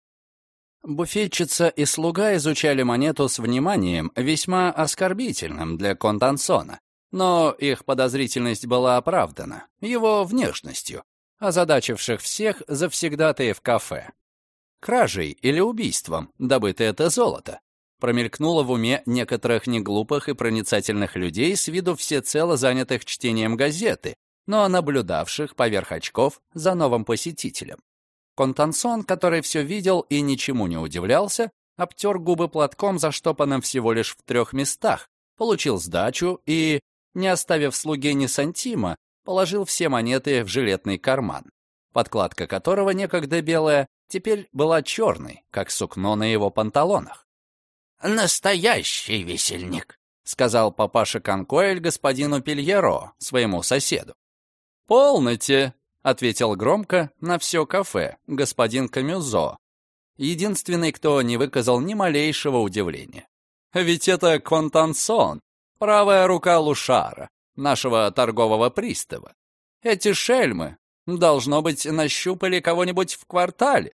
Буфетчица и слуга изучали монету с вниманием, весьма оскорбительным для Контансона. Но их подозрительность была оправдана его внешностью, озадачивших всех завсегдатаев кафе. Кражей или убийством добыто это золото промелькнуло в уме некоторых неглупых и проницательных людей с виду всецело занятых чтением газеты, но наблюдавших поверх очков за новым посетителем. Контансон, который все видел и ничему не удивлялся, обтер губы платком, заштопанным всего лишь в трех местах, получил сдачу и, не оставив слуге ни сантима, положил все монеты в жилетный карман, подкладка которого, некогда белая, теперь была черной, как сукно на его панталонах. «Настоящий весельник», — сказал папаша Конкоэль господину Пельеро, своему соседу. «Полноте», — ответил громко на все кафе господин Камюзо, единственный, кто не выказал ни малейшего удивления. «Ведь это Контансон, правая рука Лушара, нашего торгового пристава. Эти шельмы, должно быть, нащупали кого-нибудь в квартале.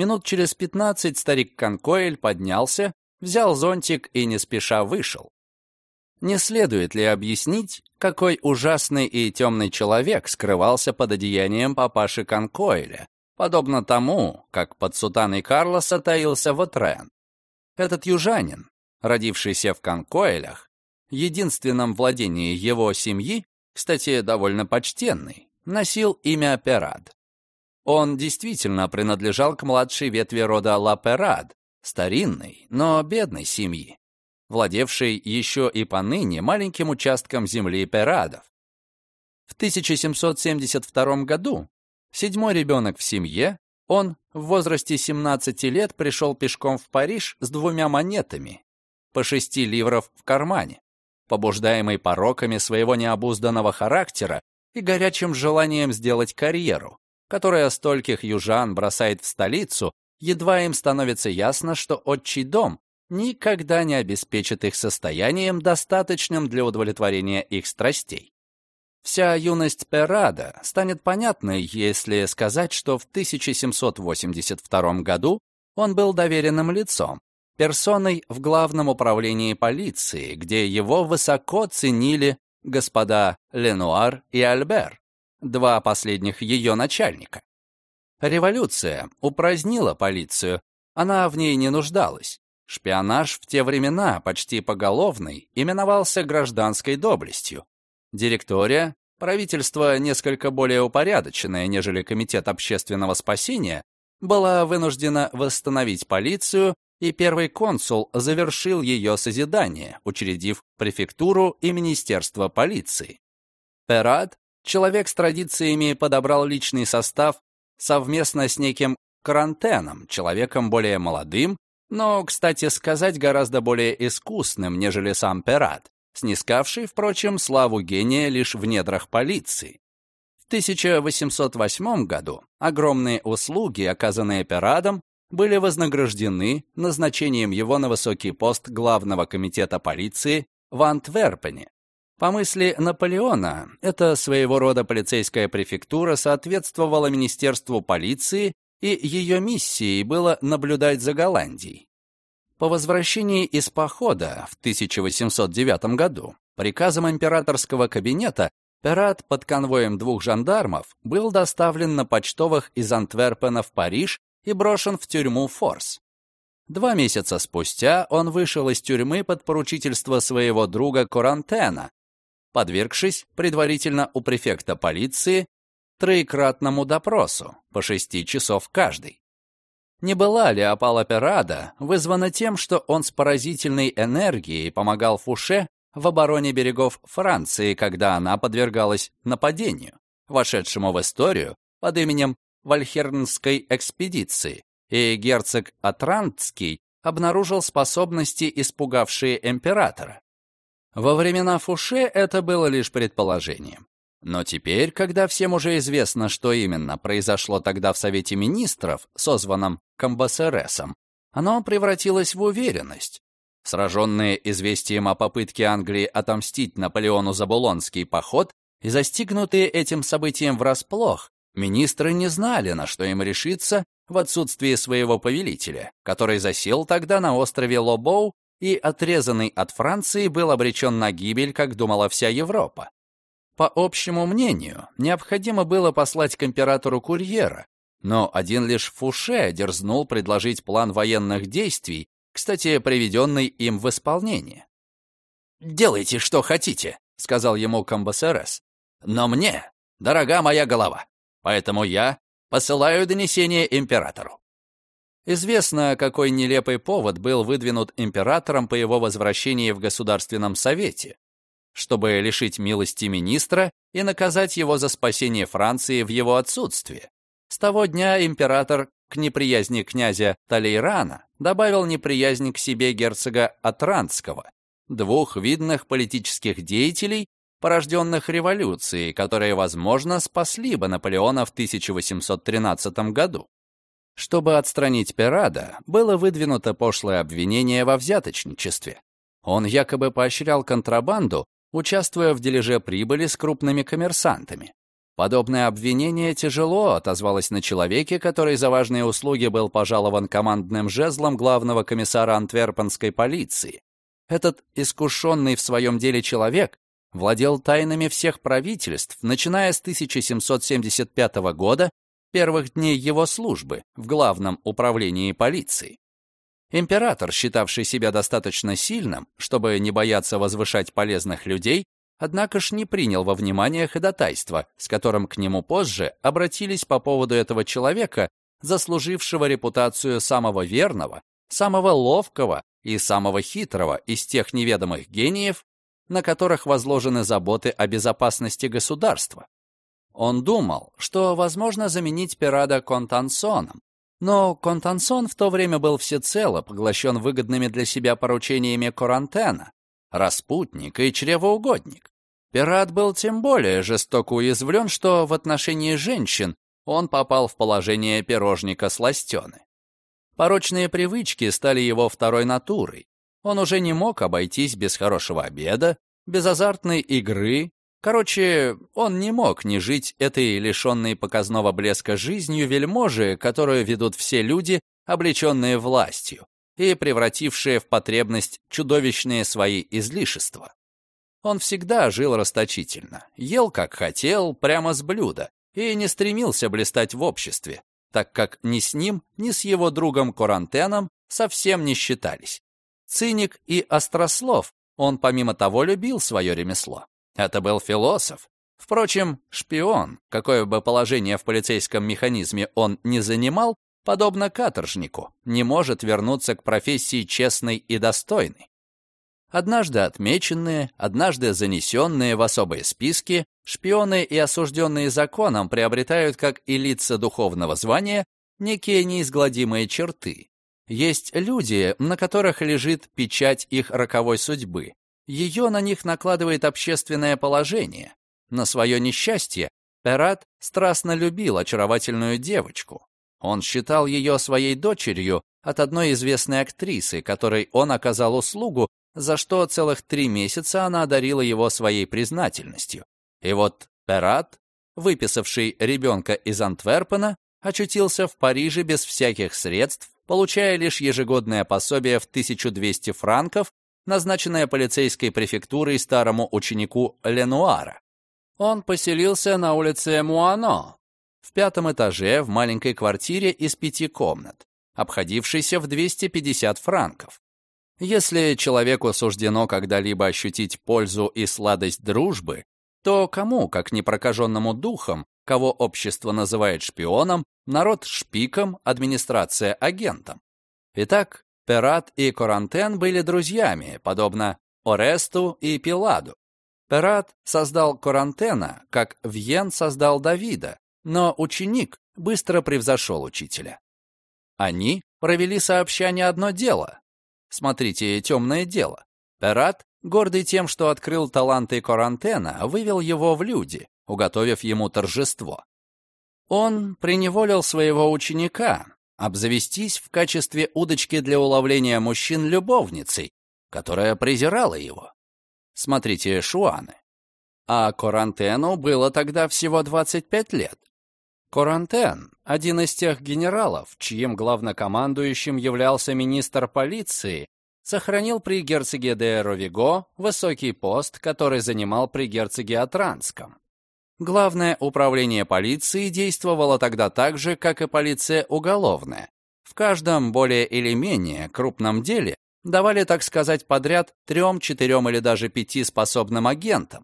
Минут через пятнадцать старик Конкоэль поднялся, взял зонтик и не спеша вышел. Не следует ли объяснить, какой ужасный и темный человек скрывался под одеянием папаши Конкоэля, подобно тому, как под сутаной Карлоса таился Вотрен? Этот южанин, родившийся в Конкоэлях, единственном владении его семьи, кстати, довольно почтенный, носил имя Перад. Он действительно принадлежал к младшей ветви рода Лаперад, старинной, но бедной семьи, владевшей еще и поныне маленьким участком земли Перадов. В 1772 году, седьмой ребенок в семье, он в возрасте 17 лет пришел пешком в Париж с двумя монетами, по шести ливров в кармане побуждаемый пороками своего необузданного характера и горячим желанием сделать карьеру, которая стольких южан бросает в столицу, едва им становится ясно, что отчий дом никогда не обеспечит их состоянием, достаточным для удовлетворения их страстей. Вся юность Перада станет понятной, если сказать, что в 1782 году он был доверенным лицом, персоной в главном управлении полиции, где его высоко ценили господа Ленуар и Альбер, два последних ее начальника. Революция упразднила полицию, она в ней не нуждалась. Шпионаж в те времена, почти поголовный, именовался гражданской доблестью. Директория, правительство несколько более упорядоченное, нежели Комитет общественного спасения, была вынуждена восстановить полицию и первый консул завершил ее созидание, учредив префектуру и министерство полиции. Перад, человек с традициями, подобрал личный состав совместно с неким Карантеном, человеком более молодым, но, кстати сказать, гораздо более искусным, нежели сам Перад, снискавший, впрочем, славу гения лишь в недрах полиции. В 1808 году огромные услуги, оказанные Пирадом, были вознаграждены назначением его на высокий пост главного комитета полиции в Антверпене. По мысли Наполеона, эта своего рода полицейская префектура соответствовала Министерству полиции, и ее миссией было наблюдать за Голландией. По возвращении из похода в 1809 году приказом императорского кабинета пират под конвоем двух жандармов был доставлен на почтовых из Антверпена в Париж и брошен в тюрьму Форс. Два месяца спустя он вышел из тюрьмы под поручительство своего друга Корантена, подвергшись предварительно у префекта полиции троекратному допросу по шести часов каждый. Не была ли опала Пирада вызвана тем, что он с поразительной энергией помогал Фуше в обороне берегов Франции, когда она подвергалась нападению, вошедшему в историю под именем Вальхернской экспедиции, и герцог Атрантский обнаружил способности, испугавшие императора. Во времена Фуше это было лишь предположением. Но теперь, когда всем уже известно, что именно произошло тогда в Совете Министров, созванном Камбасересом, оно превратилось в уверенность. Сраженные известием о попытке Англии отомстить Наполеону за Булонский поход и застигнутые этим событием врасплох, министры не знали, на что им решиться в отсутствии своего повелителя, который засел тогда на острове Лобоу и, отрезанный от Франции, был обречен на гибель, как думала вся Европа. По общему мнению, необходимо было послать к императору курьера, но один лишь Фуше дерзнул предложить план военных действий, кстати, приведенный им в исполнение. «Делайте, что хотите», — сказал ему Камбасерес. «Но мне дорога моя голова, поэтому я посылаю донесение императору». Известно, какой нелепый повод был выдвинут императором по его возвращении в Государственном Совете, чтобы лишить милости министра и наказать его за спасение Франции в его отсутствие. С того дня император к неприязни князя Талейрана добавил неприязнь к себе герцога Атранского, двух видных политических деятелей, порожденных революцией, которые, возможно, спасли бы Наполеона в 1813 году. Чтобы отстранить Пирада, было выдвинуто пошлое обвинение во взяточничестве. Он якобы поощрял контрабанду, участвуя в дележе прибыли с крупными коммерсантами. Подобное обвинение тяжело отозвалось на человеке, который за важные услуги был пожалован командным жезлом главного комиссара антверпенской полиции. Этот искушенный в своем деле человек владел тайнами всех правительств, начиная с 1775 года первых дней его службы в Главном управлении полиции. Император, считавший себя достаточно сильным, чтобы не бояться возвышать полезных людей, однако ж не принял во внимание ходатайство, с которым к нему позже обратились по поводу этого человека, заслужившего репутацию самого верного, самого ловкого и самого хитрого из тех неведомых гениев, на которых возложены заботы о безопасности государства. Он думал, что возможно заменить Пирада Контансоном, но Контансон в то время был всецело поглощен выгодными для себя поручениями Корантена, распутник и чревоугодник. Пират был тем более жестоко уязвлен, что в отношении женщин он попал в положение пирожника сластены. Порочные привычки стали его второй натурой. Он уже не мог обойтись без хорошего обеда, без азартной игры, Короче, он не мог не жить этой лишенной показного блеска жизнью вельможи, которую ведут все люди, облеченные властью, и превратившие в потребность чудовищные свои излишества. Он всегда жил расточительно, ел как хотел, прямо с блюда, и не стремился блистать в обществе, так как ни с ним, ни с его другом Корантеном совсем не считались. Циник и острослов, он помимо того любил свое ремесло. Это был философ. Впрочем, шпион, какое бы положение в полицейском механизме он не занимал, подобно каторжнику, не может вернуться к профессии честной и достойной. Однажды отмеченные, однажды занесенные в особые списки, шпионы и осужденные законом приобретают, как и лица духовного звания, некие неизгладимые черты. Есть люди, на которых лежит печать их роковой судьбы, ее на них накладывает общественное положение. На свое несчастье Перат страстно любил очаровательную девочку. Он считал ее своей дочерью от одной известной актрисы, которой он оказал услугу, за что целых три месяца она одарила его своей признательностью. И вот Перат, выписавший ребенка из Антверпена, очутился в Париже без всяких средств, получая лишь ежегодное пособие в 1200 франков, назначенное полицейской префектурой старому ученику Ленуара. Он поселился на улице Муано, в пятом этаже в маленькой квартире из пяти комнат, обходившейся в 250 франков. Если человеку суждено когда-либо ощутить пользу и сладость дружбы, то кому, как непрокаженному духом, кого общество называет шпионом, народ шпиком, администрация агентом. Итак, Перат и Корантен были друзьями, подобно Оресту и Пиладу. Перат создал Корантена, как Вьен создал Давида, но ученик быстро превзошел учителя. Они провели сообща одно дело. Смотрите «Темное дело». Перат, гордый тем, что открыл таланты Корантена, вывел его в люди, уготовив ему торжество. Он приневолил своего ученика, обзавестись в качестве удочки для уловления мужчин любовницей, которая презирала его. Смотрите Шуаны. А Корантену было тогда всего 25 лет. Корантен — один из тех генералов, чьим главнокомандующим являлся министр полиции, сохранил при герцоге де Ровиго высокий пост, который занимал при герцоге Атранском. Главное управление полиции действовало тогда так же, как и полиция уголовная. В каждом более или менее крупном деле давали, так сказать, подряд трем, четырем или даже пяти способным агентам.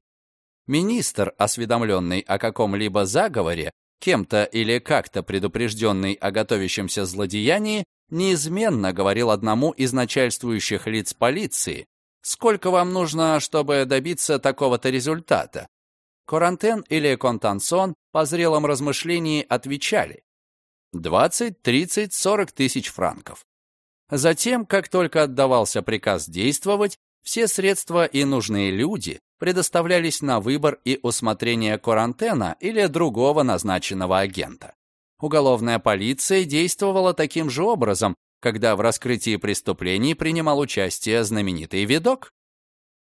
Министр, осведомленный о каком-либо заговоре, кем-то или как-то предупрежденный о готовящемся злодеянии, неизменно говорил одному из начальствующих лиц полиции, сколько вам нужно, чтобы добиться такого-то результата, Корантен или Контансон по зрелом размышлении отвечали 20, 30, 40 тысяч франков. Затем, как только отдавался приказ действовать, все средства и нужные люди предоставлялись на выбор и усмотрение Корантена или другого назначенного агента. Уголовная полиция действовала таким же образом, когда в раскрытии преступлений принимал участие знаменитый видок.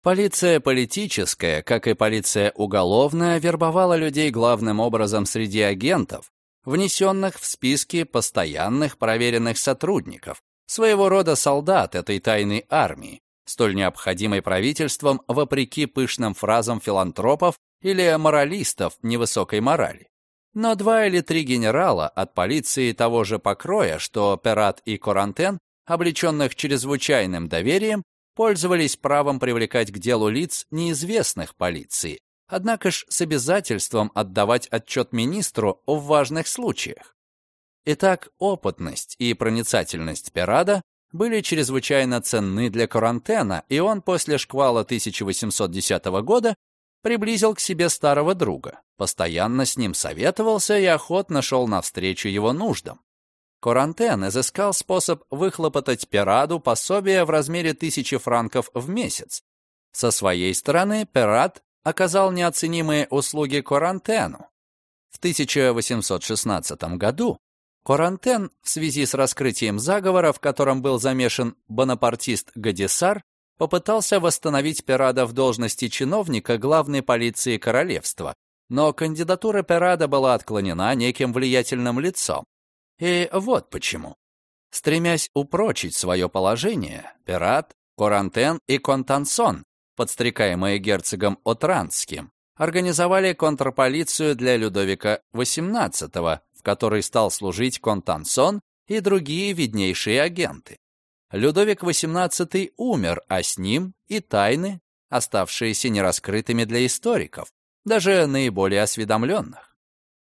Полиция политическая, как и полиция уголовная, вербовала людей главным образом среди агентов, внесенных в списки постоянных проверенных сотрудников, своего рода солдат этой тайной армии, столь необходимой правительством вопреки пышным фразам филантропов или моралистов невысокой морали. Но два или три генерала от полиции того же покроя, что Перат и Корантен, облеченных чрезвычайным доверием, пользовались правом привлекать к делу лиц, неизвестных полиции, однако ж с обязательством отдавать отчет министру в важных случаях. Итак, опытность и проницательность Пирада были чрезвычайно ценны для Карантена, и он после шквала 1810 года приблизил к себе старого друга, постоянно с ним советовался и охотно шел навстречу его нуждам. Корантен изыскал способ выхлопотать Пираду пособие в размере тысячи франков в месяц. Со своей стороны Пират оказал неоценимые услуги Корантену. В 1816 году Корантен в связи с раскрытием заговора, в котором был замешан бонапартист Гадисар, попытался восстановить Пирада в должности чиновника главной полиции королевства, но кандидатура Пирада была отклонена неким влиятельным лицом. И вот почему. Стремясь упрочить свое положение, Пират, Корантен и Контансон, подстрекаемые герцогом Отранским, организовали контрполицию для Людовика XVIII, в которой стал служить Контансон и другие виднейшие агенты. Людовик XVIII умер, а с ним и тайны, оставшиеся нераскрытыми для историков, даже наиболее осведомленных.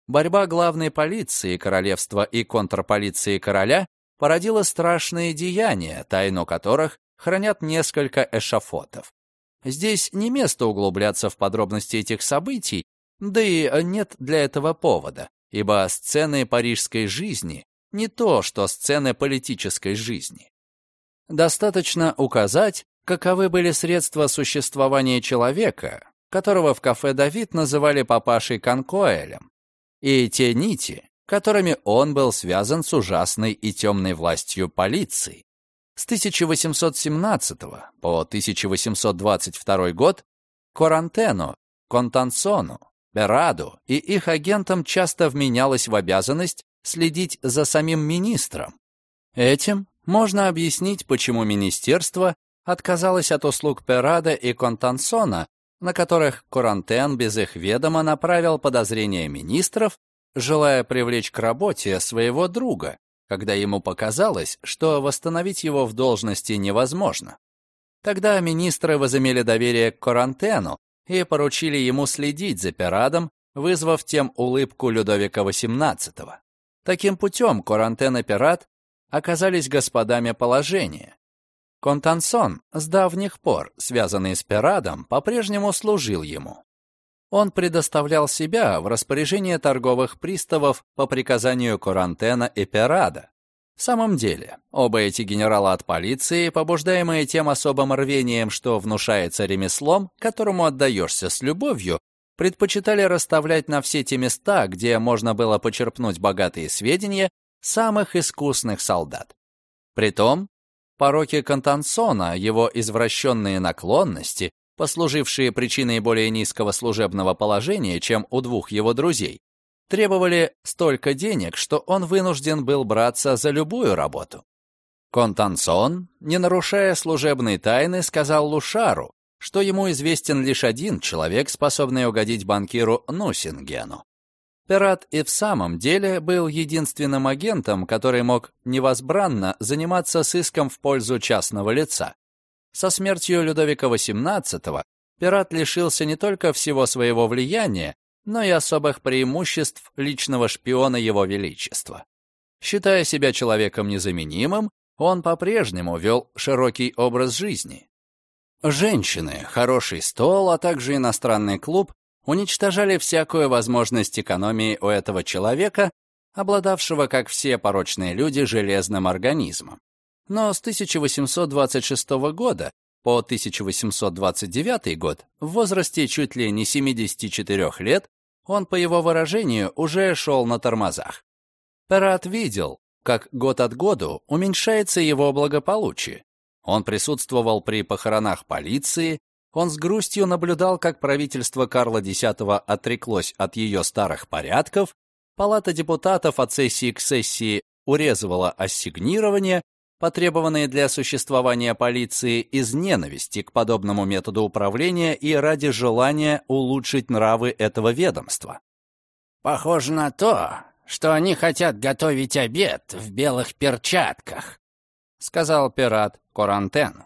Борьба главной полиции королевства и контрполиции короля породила страшные деяния, тайну которых хранят несколько эшафотов. Здесь не место углубляться в подробности этих событий, да и нет для этого повода, ибо сцены парижской жизни не то, что сцены политической жизни. Достаточно указать, каковы были средства существования человека, которого в кафе «Давид» называли папашей Конкоэлем, и те нити, которыми он был связан с ужасной и темной властью полиции. С 1817 по 1822 год Корантену, Контансону, Бераду и их агентам часто вменялось в обязанность следить за самим министром. Этим можно объяснить, почему министерство отказалось от услуг Перада и Контансона, на которых Корантен без их ведома направил подозрения министров, желая привлечь к работе своего друга, когда ему показалось, что восстановить его в должности невозможно. Тогда министры возымели доверие к Корантену и поручили ему следить за Пирадом, вызвав тем улыбку Людовика XVIII. Таким путем Корантен и Пират оказались господами положения. Контансон, с давних пор связанный с Пирадом, по-прежнему служил ему. Он предоставлял себя в распоряжение торговых приставов по приказанию Корантена и Пирада. В самом деле, оба эти генерала от полиции, побуждаемые тем особым рвением, что внушается ремеслом, которому отдаешься с любовью, предпочитали расставлять на все те места, где можно было почерпнуть богатые сведения, самых искусных солдат. Притом, пороки Контансона, его извращенные наклонности, послужившие причиной более низкого служебного положения, чем у двух его друзей, требовали столько денег, что он вынужден был браться за любую работу. Контансон, не нарушая служебной тайны, сказал Лушару, что ему известен лишь один человек, способный угодить банкиру Нусингену. Пират и в самом деле был единственным агентом, который мог невозбранно заниматься сыском в пользу частного лица. Со смертью Людовика XVIII пират лишился не только всего своего влияния, но и особых преимуществ личного шпиона Его Величества. Считая себя человеком незаменимым, он по-прежнему вел широкий образ жизни. Женщины, хороший стол, а также иностранный клуб уничтожали всякую возможность экономии у этого человека, обладавшего, как все порочные люди, железным организмом. Но с 1826 года по 1829 год, в возрасте чуть ли не 74 лет, он, по его выражению, уже шел на тормозах. Перат видел, как год от году уменьшается его благополучие. Он присутствовал при похоронах полиции, он с грустью наблюдал, как правительство Карла X отреклось от ее старых порядков, Палата депутатов от сессии к сессии урезывала ассигнирование, потребованные для существования полиции из ненависти к подобному методу управления и ради желания улучшить нравы этого ведомства. «Похоже на то, что они хотят готовить обед в белых перчатках», — сказал пират Корантен.